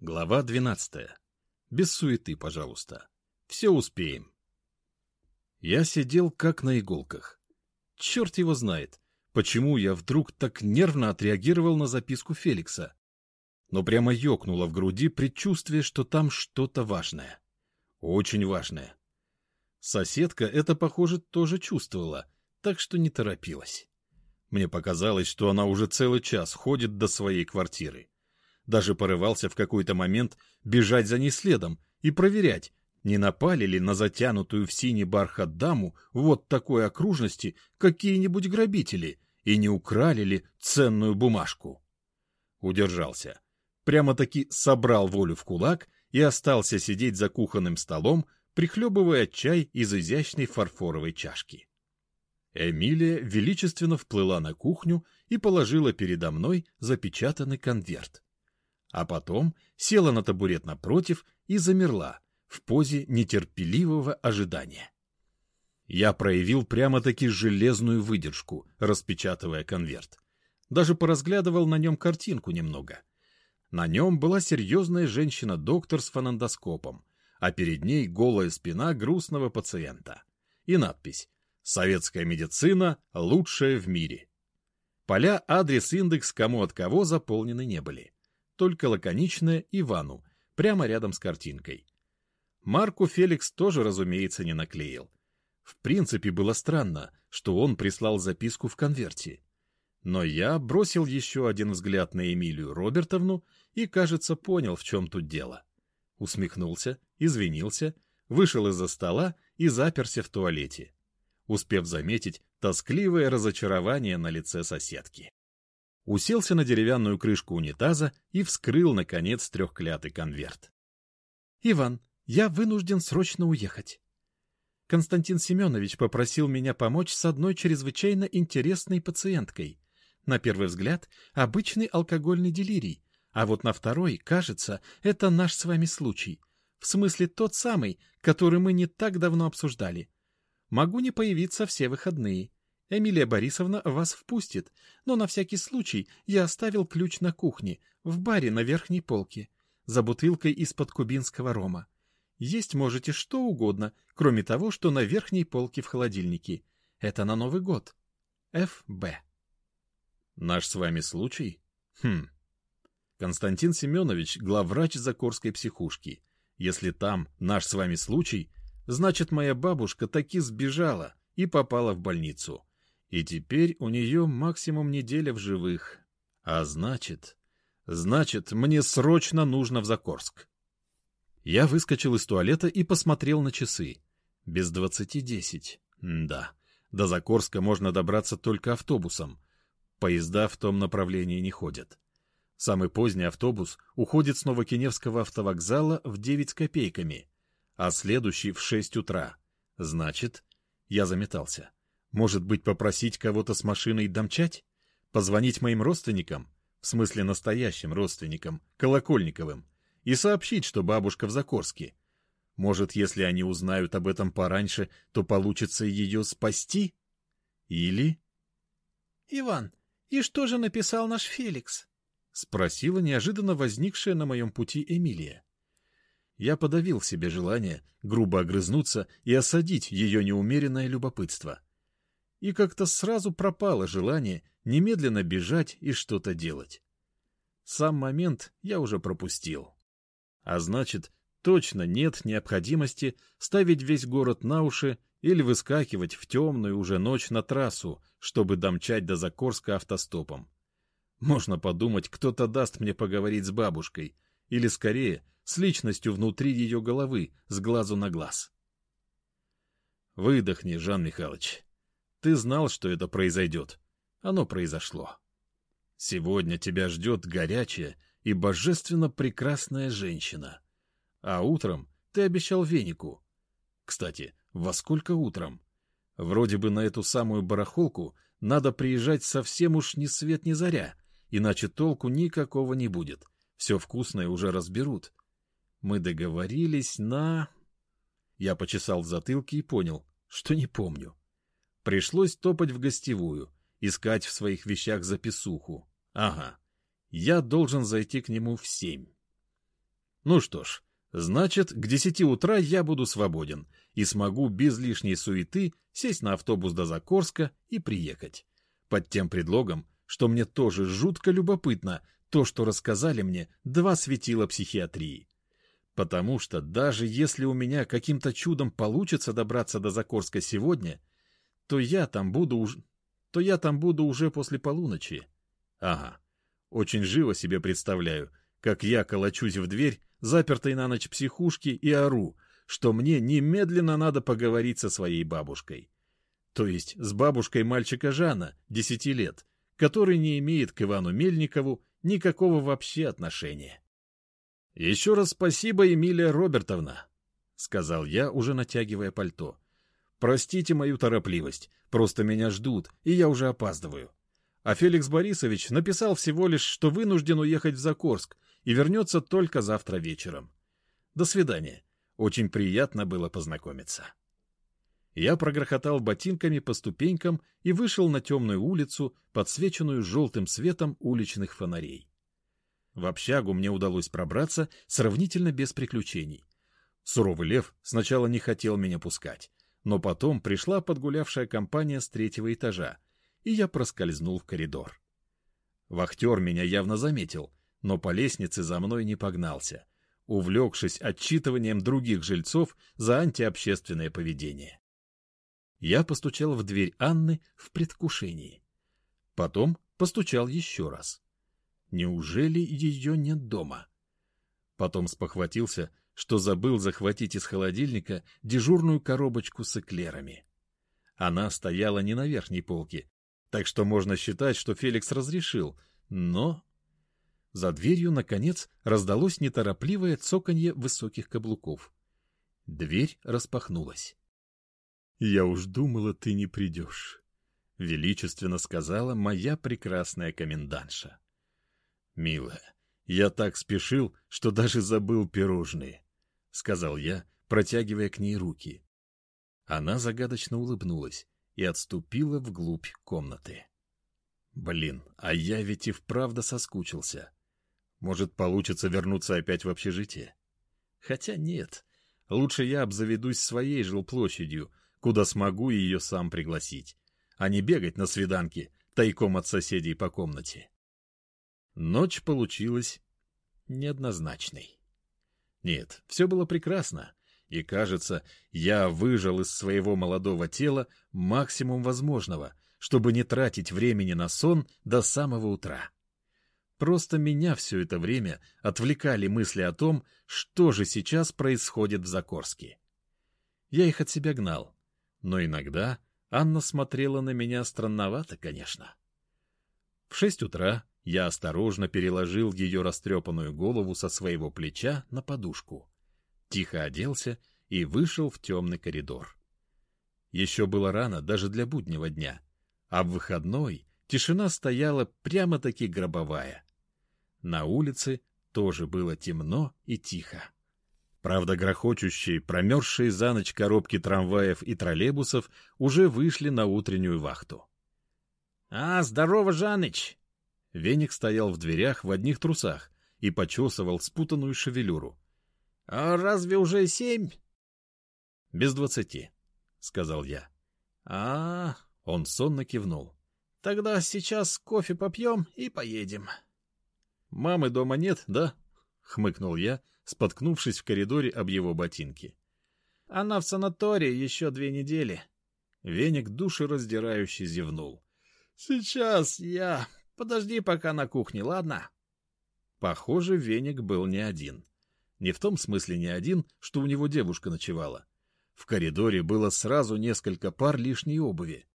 Глава 12. Без суеты, пожалуйста. Все успеем. Я сидел как на иголках. Черт его знает, почему я вдруг так нервно отреагировал на записку Феликса. Но прямо ёкнуло в груди предчувствие, что там что-то важное. Очень важное. Соседка это, похоже, тоже чувствовала, так что не торопилась. Мне показалось, что она уже целый час ходит до своей квартиры. Даже порывался в какой-то момент бежать за ней следом и проверять, не напали ли на затянутую в синий бархат даму вот такой окружности какие-нибудь грабители и не украли ли ценную бумажку. Удержался. Прямо-таки собрал волю в кулак и остался сидеть за кухонным столом, прихлебывая чай из изящной фарфоровой чашки. Эмилия величественно вплыла на кухню и положила передо мной запечатанный конверт а потом села на табурет напротив и замерла в позе нетерпеливого ожидания. Я проявил прямо-таки железную выдержку, распечатывая конверт. Даже поразглядывал на нем картинку немного. На нем была серьезная женщина-доктор с фонендоскопом, а перед ней голая спина грустного пациента. И надпись «Советская медицина – лучшая в мире». Поля адрес, индекс, кому от кого заполнены не были только лаконичное Ивану, прямо рядом с картинкой. Марку Феликс тоже, разумеется, не наклеил. В принципе, было странно, что он прислал записку в конверте. Но я бросил еще один взгляд на Эмилию Робертовну и, кажется, понял, в чем тут дело. Усмехнулся, извинился, вышел из-за стола и заперся в туалете, успев заметить тоскливое разочарование на лице соседки уселся на деревянную крышку унитаза и вскрыл, наконец, трехклятый конверт. — Иван, я вынужден срочно уехать. Константин Семенович попросил меня помочь с одной чрезвычайно интересной пациенткой. На первый взгляд, обычный алкогольный делирий, а вот на второй, кажется, это наш с вами случай. В смысле тот самый, который мы не так давно обсуждали. Могу не появиться все выходные. Эмилия Борисовна вас впустит, но на всякий случай я оставил ключ на кухне, в баре на верхней полке, за бутылкой из-под кубинского рома. Есть можете что угодно, кроме того, что на верхней полке в холодильнике. Это на Новый год. Ф.Б. Наш с вами случай? Хм. Константин Семенович, главврач Закорской психушки. Если там наш с вами случай, значит, моя бабушка таки сбежала и попала в больницу. И теперь у нее максимум неделя в живых. А значит... Значит, мне срочно нужно в Закорск. Я выскочил из туалета и посмотрел на часы. Без двадцати десять. Да, до Закорска можно добраться только автобусом. Поезда в том направлении не ходят. Самый поздний автобус уходит с Новокиневского автовокзала в девять с копейками, а следующий в шесть утра. Значит, я заметался. Может быть, попросить кого-то с машиной домчать? Позвонить моим родственникам? В смысле, настоящим родственникам, Колокольниковым, и сообщить, что бабушка в Закорске. Может, если они узнают об этом пораньше, то получится ее спасти? Или... — Иван, и что же написал наш Феликс? — спросила неожиданно возникшая на моем пути Эмилия. Я подавил себе желание грубо огрызнуться и осадить ее неумеренное любопытство и как-то сразу пропало желание немедленно бежать и что-то делать. Сам момент я уже пропустил. А значит, точно нет необходимости ставить весь город на уши или выскакивать в темную уже ночь на трассу, чтобы домчать до Закорска автостопом. Можно подумать, кто-то даст мне поговорить с бабушкой, или, скорее, с личностью внутри ее головы, с глазу на глаз. Выдохни, Жан Михайлович. Ты знал, что это произойдет. Оно произошло. Сегодня тебя ждет горячая и божественно прекрасная женщина. А утром ты обещал венику. Кстати, во сколько утром? Вроде бы на эту самую барахолку надо приезжать совсем уж ни свет ни заря, иначе толку никакого не будет. Все вкусное уже разберут. Мы договорились на... Я почесал в затылке и понял, что не помню. Пришлось топать в гостевую, искать в своих вещах записуху. Ага, я должен зайти к нему в семь. Ну что ж, значит, к десяти утра я буду свободен и смогу без лишней суеты сесть на автобус до Закорска и приехать. Под тем предлогом, что мне тоже жутко любопытно то, что рассказали мне два светила психиатрии. Потому что даже если у меня каким-то чудом получится добраться до Закорска сегодня, то я там буду уже, то я там буду уже после полуночи. Ага, очень живо себе представляю, как я колочусь в дверь, запертой на ночь психушки, и ору, что мне немедленно надо поговорить со своей бабушкой. То есть с бабушкой мальчика Жана, десяти лет, который не имеет к Ивану Мельникову никакого вообще отношения. «Еще раз спасибо, Эмилия Робертовна», — сказал я, уже натягивая пальто. «Простите мою торопливость, просто меня ждут, и я уже опаздываю. А Феликс Борисович написал всего лишь, что вынужден уехать в Закорск и вернется только завтра вечером. До свидания. Очень приятно было познакомиться». Я прогрохотал ботинками по ступенькам и вышел на темную улицу, подсвеченную желтым светом уличных фонарей. В общагу мне удалось пробраться сравнительно без приключений. Суровый лев сначала не хотел меня пускать, но потом пришла подгулявшая компания с третьего этажа, и я проскользнул в коридор. Вахтер меня явно заметил, но по лестнице за мной не погнался, увлекшись отчитыванием других жильцов за антиобщественное поведение. Я постучал в дверь Анны в предвкушении. Потом постучал еще раз. Неужели ее нет дома? Потом спохватился, что забыл захватить из холодильника дежурную коробочку с эклерами. Она стояла не на верхней полке, так что можно считать, что Феликс разрешил, но... За дверью, наконец, раздалось неторопливое цоканье высоких каблуков. Дверь распахнулась. «Я уж думала, ты не придешь», — величественно сказала моя прекрасная комендантша. «Милая, я так спешил, что даже забыл пирожные», — сказал я, протягивая к ней руки. Она загадочно улыбнулась и отступила вглубь комнаты. «Блин, а я ведь и вправду соскучился. Может, получится вернуться опять в общежитие? Хотя нет, лучше я обзаведусь своей жилплощадью, куда смогу ее сам пригласить, а не бегать на свиданки тайком от соседей по комнате. Ночь получилась неоднозначной. Нет, все было прекрасно, и, кажется, я выжил из своего молодого тела максимум возможного, чтобы не тратить времени на сон до самого утра. Просто меня все это время отвлекали мысли о том, что же сейчас происходит в Закорске. Я их от себя гнал, но иногда Анна смотрела на меня странновато, конечно. В шесть утра я осторожно переложил ее растрепанную голову со своего плеча на подушку, тихо оделся и вышел в темный коридор. Еще было рано даже для буднего дня, а в выходной тишина стояла прямо-таки гробовая. На улице тоже было темно и тихо. Правда, грохочущие, промерзшие за ночь коробки трамваев и троллейбусов уже вышли на утреннюю вахту. — А, здорово, Жаныч! Веник стоял в дверях в одних трусах и почесывал спутанную шевелюру. — А разве уже семь? — Без двадцати, — сказал я. — А, — он сонно кивнул. — Тогда сейчас кофе попьем и поедем. — Мамы дома нет, да? — хмыкнул я, споткнувшись в коридоре об его ботинки. — Она в санатории еще две недели. Веник душераздирающе зевнул. — Сейчас я... Подожди пока на кухне, ладно? Похоже, Веник был не один. Не в том смысле не один, что у него девушка ночевала. В коридоре было сразу несколько пар лишней обуви.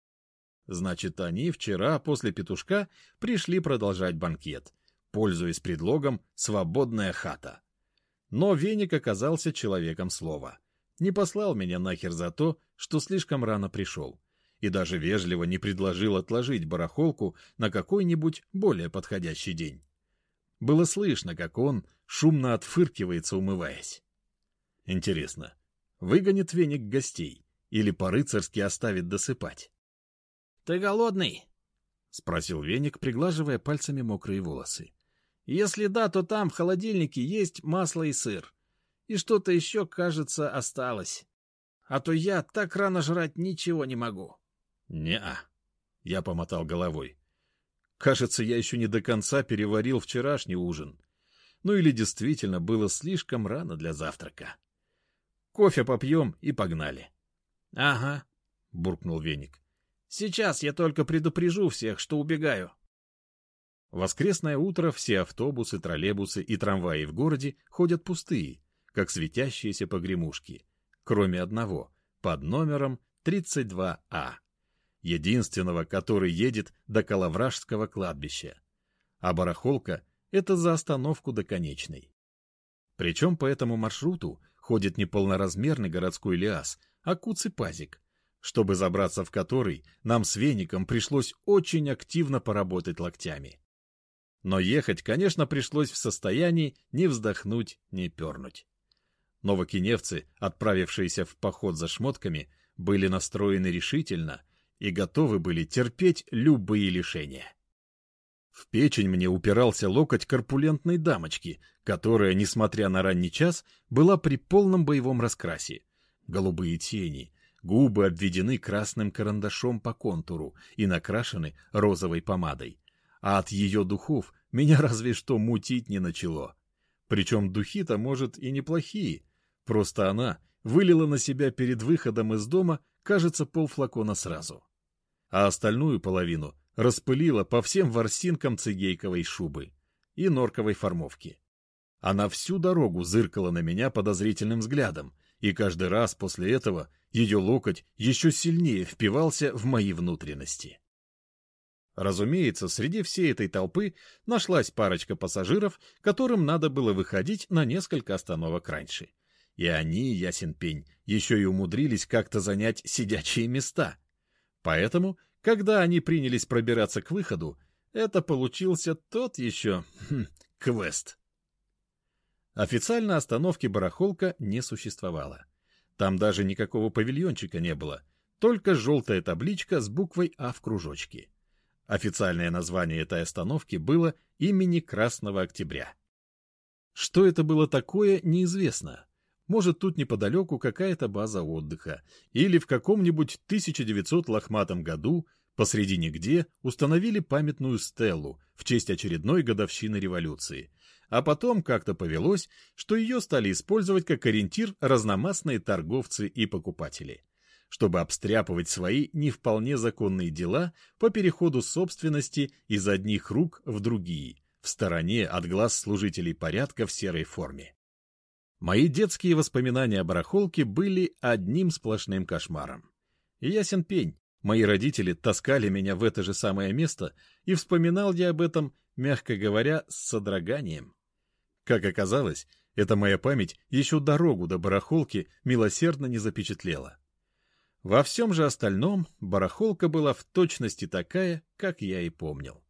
Значит, они вчера после петушка пришли продолжать банкет, пользуясь предлогом «свободная хата». Но Веник оказался человеком слова. Не послал меня нахер за то, что слишком рано пришел. И даже вежливо не предложил отложить барахолку на какой-нибудь более подходящий день. Было слышно, как он шумно отфыркивается, умываясь. Интересно, выгонит веник гостей или по-рыцарски оставит досыпать? — Ты голодный? — спросил веник, приглаживая пальцами мокрые волосы. Если да, то там в холодильнике есть масло и сыр. И что-то еще, кажется, осталось. А то я так рано жрать ничего не могу. Не-а. Я помотал головой. Кажется, я еще не до конца переварил вчерашний ужин. Ну или действительно было слишком рано для завтрака. Кофе попьем и погнали. — Ага, — буркнул Веник. — Сейчас я только предупрежу всех, что убегаю. Воскресное утро все автобусы, троллейбусы и трамваи в городе ходят пустые, как светящиеся погремушки, кроме одного, под номером 32А, единственного, который едет до Калавражского кладбища. А барахолка — это за остановку до конечной. Причем по этому маршруту ходит не полноразмерный городской лиас, а куцепазик, чтобы забраться в который нам с веником пришлось очень активно поработать локтями. Но ехать, конечно, пришлось в состоянии не вздохнуть, не пернуть. Новокиневцы, отправившиеся в поход за шмотками, были настроены решительно и готовы были терпеть любые лишения. В печень мне упирался локоть корпулентной дамочки, которая, несмотря на ранний час, была при полном боевом раскрасе. Голубые тени, губы обведены красным карандашом по контуру и накрашены розовой помадой а от ее духов меня разве что мутить не начало. Причем духи-то, может, и неплохие, просто она вылила на себя перед выходом из дома, кажется, полфлакона сразу. А остальную половину распылила по всем ворсинкам цигейковой шубы и норковой формовки. Она всю дорогу зыркала на меня подозрительным взглядом, и каждый раз после этого ее локоть еще сильнее впивался в мои внутренности. Разумеется, среди всей этой толпы нашлась парочка пассажиров, которым надо было выходить на несколько остановок раньше. И они, ясен пень, еще и умудрились как-то занять сидячие места. Поэтому, когда они принялись пробираться к выходу, это получился тот еще хм, квест. Официально остановки барахолка не существовало. Там даже никакого павильончика не было, только желтая табличка с буквой «А» в кружочке. Официальное название этой остановки было имени Красного Октября. Что это было такое, неизвестно. Может, тут неподалеку какая-то база отдыха, или в каком-нибудь 1900 лохматом году посреди нигде установили памятную стелу в честь очередной годовщины революции, а потом как-то повелось, что ее стали использовать как ориентир разномастные торговцы и покупатели. Чтобы обстряпывать свои не вполне законные дела по переходу собственности из одних рук в другие, в стороне от глаз служителей порядка в серой форме. Мои детские воспоминания о барахолке были одним сплошным кошмаром. Ясен пень, мои родители таскали меня в это же самое место, и вспоминал я об этом, мягко говоря, с содроганием. Как оказалось, эта моя память еще дорогу до барахолки милосердно не запечатлела. Во всем же остальном барахолка была в точности такая, как я и помнил.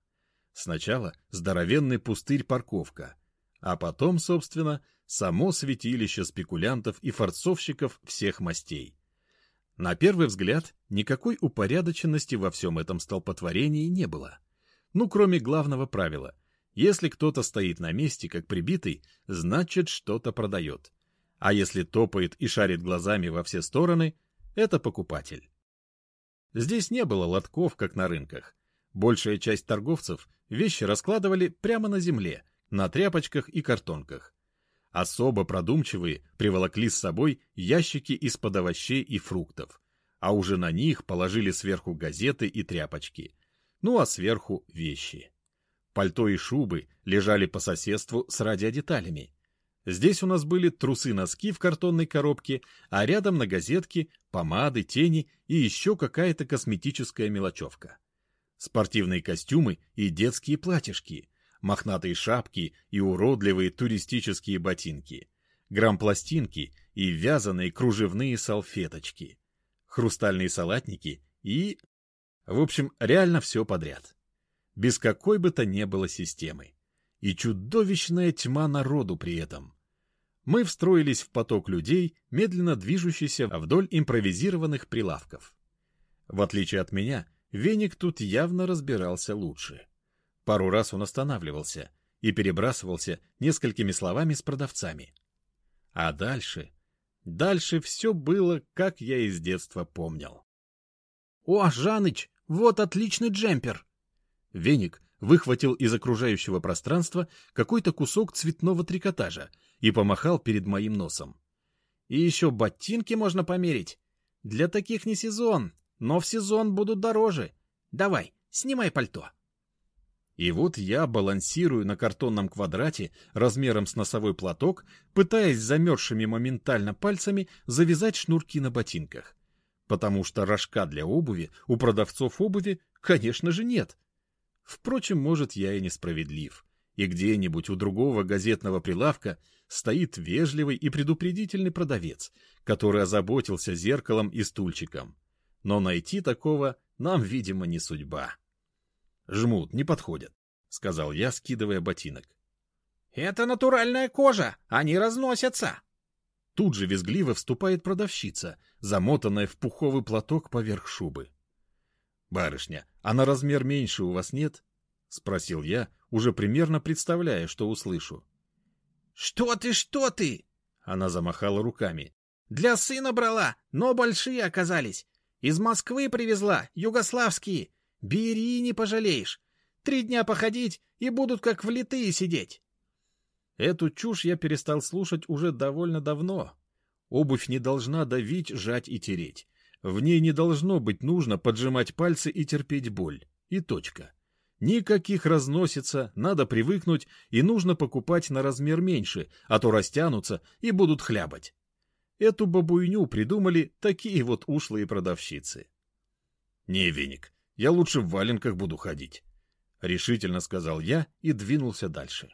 Сначала здоровенный пустырь-парковка, а потом, собственно, само святилище спекулянтов и форцовщиков всех мастей. На первый взгляд, никакой упорядоченности во всем этом столпотворении не было. Ну, кроме главного правила. Если кто-то стоит на месте, как прибитый, значит, что-то продает. А если топает и шарит глазами во все стороны, это покупатель. Здесь не было лотков, как на рынках. Большая часть торговцев вещи раскладывали прямо на земле, на тряпочках и картонках. Особо продумчивые приволокли с собой ящики из-под овощей и фруктов, а уже на них положили сверху газеты и тряпочки, ну а сверху вещи. Пальто и шубы лежали по соседству с радиодеталями, Здесь у нас были трусы-носки в картонной коробке, а рядом на газетке помады, тени и еще какая-то косметическая мелочевка. Спортивные костюмы и детские платьишки, мохнатые шапки и уродливые туристические ботинки, грамм-пластинки и вязаные кружевные салфеточки, хрустальные салатники и... В общем, реально все подряд. Без какой бы то ни было системы и чудовищная тьма народу при этом. Мы встроились в поток людей, медленно движущийся вдоль импровизированных прилавков. В отличие от меня, веник тут явно разбирался лучше. Пару раз он останавливался, и перебрасывался несколькими словами с продавцами. А дальше... Дальше все было, как я из детства помнил. — О, Жаныч, вот отличный джемпер! Веник выхватил из окружающего пространства какой-то кусок цветного трикотажа и помахал перед моим носом. И еще ботинки можно померить. Для таких не сезон, но в сезон будут дороже. Давай, снимай пальто. И вот я балансирую на картонном квадрате размером с носовой платок, пытаясь замерзшими моментально пальцами завязать шнурки на ботинках. Потому что рожка для обуви у продавцов обуви, конечно же, нет. Впрочем, может, я и несправедлив. И где-нибудь у другого газетного прилавка стоит вежливый и предупредительный продавец, который озаботился зеркалом и стульчиком. Но найти такого нам, видимо, не судьба. «Жмут, не подходят», — сказал я, скидывая ботинок. «Это натуральная кожа, они разносятся». Тут же визгливо вступает продавщица, замотанная в пуховый платок поверх шубы. «Барышня, а на размер меньше у вас нет?» — спросил я, уже примерно представляя, что услышу. «Что ты, что ты?» — она замахала руками. «Для сына брала, но большие оказались. Из Москвы привезла, югославские. Бери, не пожалеешь. Три дня походить, и будут как влитые сидеть». Эту чушь я перестал слушать уже довольно давно. Обувь не должна давить, жать и тереть. В ней не должно быть нужно поджимать пальцы и терпеть боль. И точка. Никаких разносится, надо привыкнуть, и нужно покупать на размер меньше, а то растянутся и будут хлябать. Эту бабуйню придумали такие вот ушлые продавщицы. — Не, Веник, я лучше в валенках буду ходить, — решительно сказал я и двинулся дальше.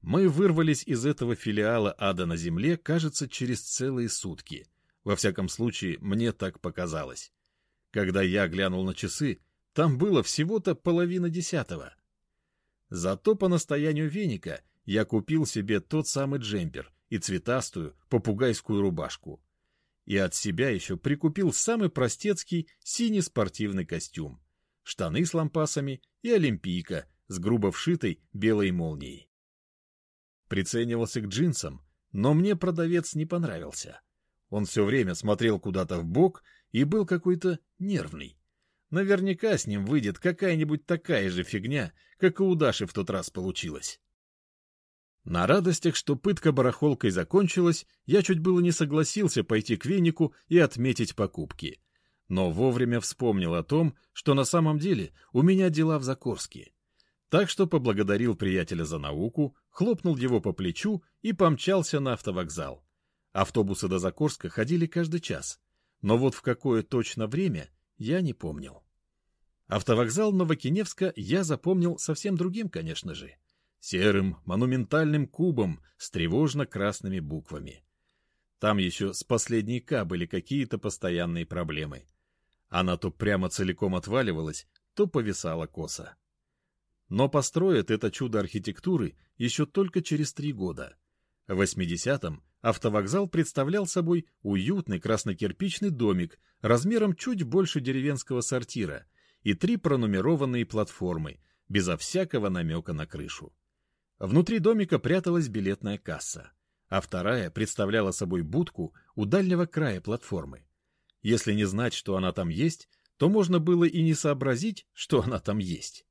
Мы вырвались из этого филиала ада на земле, кажется, через целые сутки — во всяком случае, мне так показалось. Когда я глянул на часы, там было всего-то половина десятого. Зато по настоянию веника я купил себе тот самый джемпер и цветастую попугайскую рубашку. И от себя еще прикупил самый простецкий синий спортивный костюм, штаны с лампасами и олимпийка с грубо вшитой белой молнией. Приценивался к джинсам, но мне продавец не понравился. Он все время смотрел куда-то в бок и был какой-то нервный. Наверняка с ним выйдет какая-нибудь такая же фигня, как и у Даши в тот раз получилось. На радостях, что пытка барахолкой закончилась, я чуть было не согласился пойти к венику и отметить покупки. Но вовремя вспомнил о том, что на самом деле у меня дела в Закорске. Так что поблагодарил приятеля за науку, хлопнул его по плечу и помчался на автовокзал. Автобусы до Закорска ходили каждый час, но вот в какое точно время я не помнил. Автовокзал Новокиневска я запомнил совсем другим, конечно же. Серым, монументальным кубом с тревожно-красными буквами. Там еще с последней К были какие-то постоянные проблемы. Она то прямо целиком отваливалась, то повисала косо. Но построят это чудо архитектуры еще только через три года. В 80-м Автовокзал представлял собой уютный краснокирпичный домик размером чуть больше деревенского сортира и три пронумерованные платформы, безо всякого намека на крышу. Внутри домика пряталась билетная касса, а вторая представляла собой будку у дальнего края платформы. Если не знать, что она там есть, то можно было и не сообразить, что она там есть.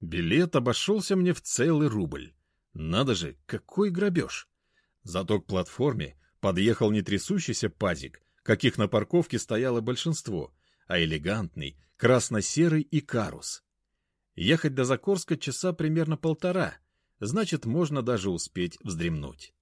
Билет обошелся мне в целый рубль. Надо же, какой грабеж! Зато к платформе подъехал не трясущийся пазик, каких на парковке стояло большинство, а элегантный, красно-серый икарус. Ехать до Закорска часа примерно полтора, значит, можно даже успеть вздремнуть.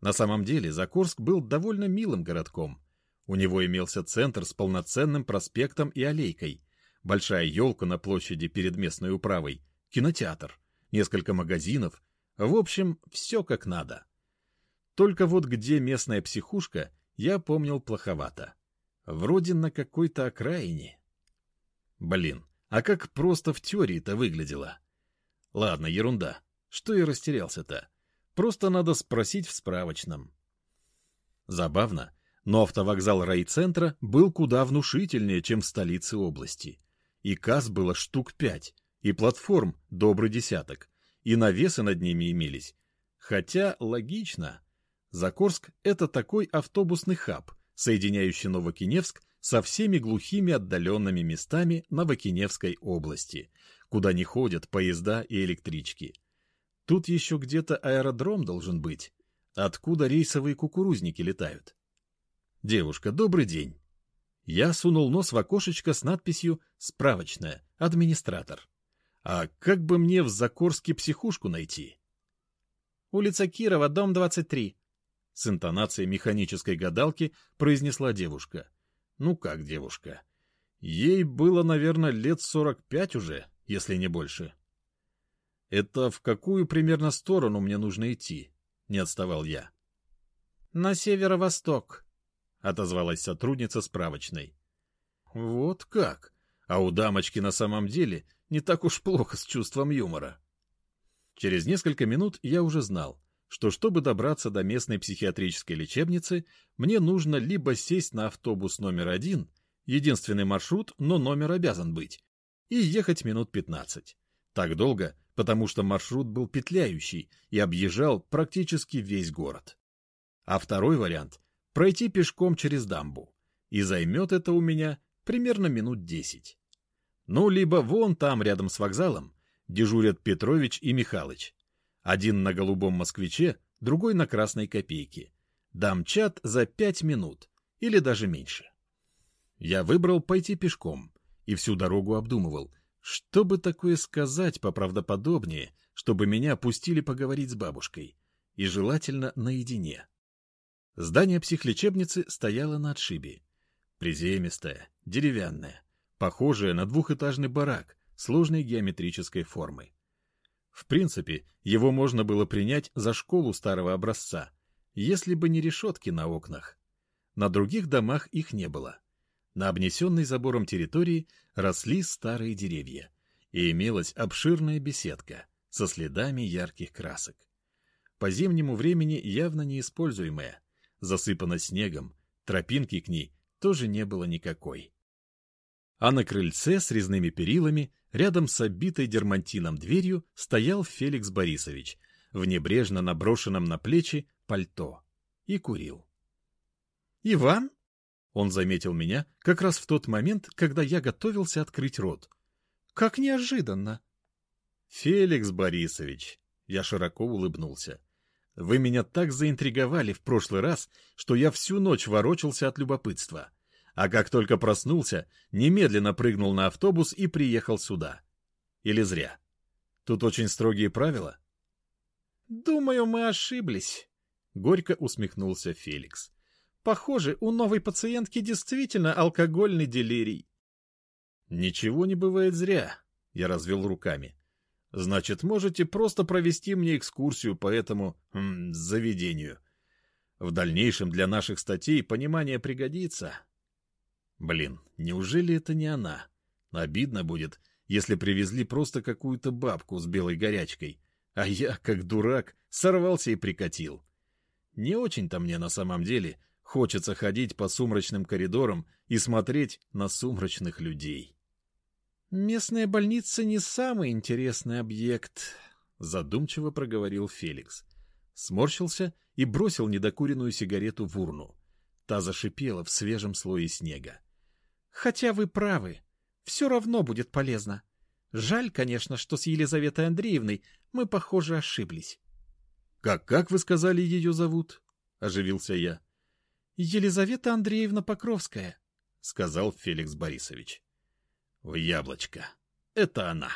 На самом деле Закорск был довольно милым городком. У него имелся центр с полноценным проспектом и аллейкой, большая елка на площади перед местной управой, кинотеатр, несколько магазинов, в общем, все как надо. Только вот где местная психушка, я помнил плоховато. Вроде на какой-то окраине. Блин, а как просто в теории-то выглядело? Ладно, ерунда. Что я растерялся-то? Просто надо спросить в справочном. Забавно, но автовокзал райцентра был куда внушительнее, чем в столице области. И касс было штук пять, и платформ добрый десяток, и навесы над ними имелись. Хотя логично. Закорск — это такой автобусный хаб, соединяющий Новокиневск со всеми глухими отдаленными местами Новокиневской области, куда не ходят поезда и электрички. Тут еще где-то аэродром должен быть, откуда рейсовые кукурузники летают. «Девушка, добрый день!» Я сунул нос в окошечко с надписью «Справочная. Администратор». «А как бы мне в Закорске психушку найти?» «Улица Кирова, дом 23», — с интонацией механической гадалки произнесла девушка. «Ну как девушка? Ей было, наверное, лет сорок пять уже, если не больше». «Это в какую примерно сторону мне нужно идти?» — не отставал я. «На северо-восток», — отозвалась сотрудница справочной. «Вот как? А у дамочки на самом деле не так уж плохо с чувством юмора». Через несколько минут я уже знал, что чтобы добраться до местной психиатрической лечебницы, мне нужно либо сесть на автобус номер один, единственный маршрут, но номер обязан быть, и ехать минут пятнадцать. Так долго, потому что маршрут был петляющий и объезжал практически весь город. А второй вариант пройти пешком через дамбу, и займет это у меня примерно минут десять. Ну, либо вон там, рядом с вокзалом, дежурят Петрович и Михалыч. Один на голубом москвиче, другой на красной копейке. Дамчат за пять минут, или даже меньше. Я выбрал пойти пешком и всю дорогу обдумывал, что бы такое сказать поправдоподобнее, чтобы меня пустили поговорить с бабушкой, и желательно наедине. Здание психлечебницы стояло на отшибе. Приземистое, деревянное, похожее на двухэтажный барак сложной геометрической формы. В принципе, его можно было принять за школу старого образца, если бы не решетки на окнах. На других домах их не было. На обнесенной забором территории росли старые деревья, и имелась обширная беседка со следами ярких красок. По зимнему времени явно неиспользуемая, засыпана снегом, тропинки к ней тоже не было никакой. А на крыльце с резными перилами, рядом с обитой дермантином дверью, стоял Феликс Борисович в небрежно наброшенном на плечи пальто и курил. «Иван?» Он заметил меня как раз в тот момент, когда я готовился открыть рот. «Как неожиданно!» «Феликс Борисович!» Я широко улыбнулся. Вы меня так заинтриговали в прошлый раз, что я всю ночь ворочался от любопытства. А как только проснулся, немедленно прыгнул на автобус и приехал сюда. Или зря? Тут очень строгие правила? «Думаю, мы ошиблись», — горько усмехнулся Феликс. «Похоже, у новой пациентки действительно алкогольный делирий». «Ничего не бывает зря», — я развел руками. Значит, можете просто провести мне экскурсию по этому м, заведению. В дальнейшем для наших статей понимание пригодится. Блин, неужели это не она? Обидно будет, если привезли просто какую-то бабку с белой горячкой, а я, как дурак, сорвался и прикатил. Не очень-то мне на самом деле хочется ходить по сумрачным коридорам и смотреть на сумрачных людей. «Местная больница не самый интересный объект», — задумчиво проговорил Феликс. Сморщился и бросил недокуренную сигарету в урну. Та зашипела в свежем слое снега. «Хотя вы правы. Все равно будет полезно. Жаль, конечно, что с Елизаветой Андреевной мы, похоже, ошиблись». «Как, как вы сказали, ее зовут?» — оживился я. «Елизавета Андреевна Покровская», — сказал Феликс Борисович. В яблочко. Это она.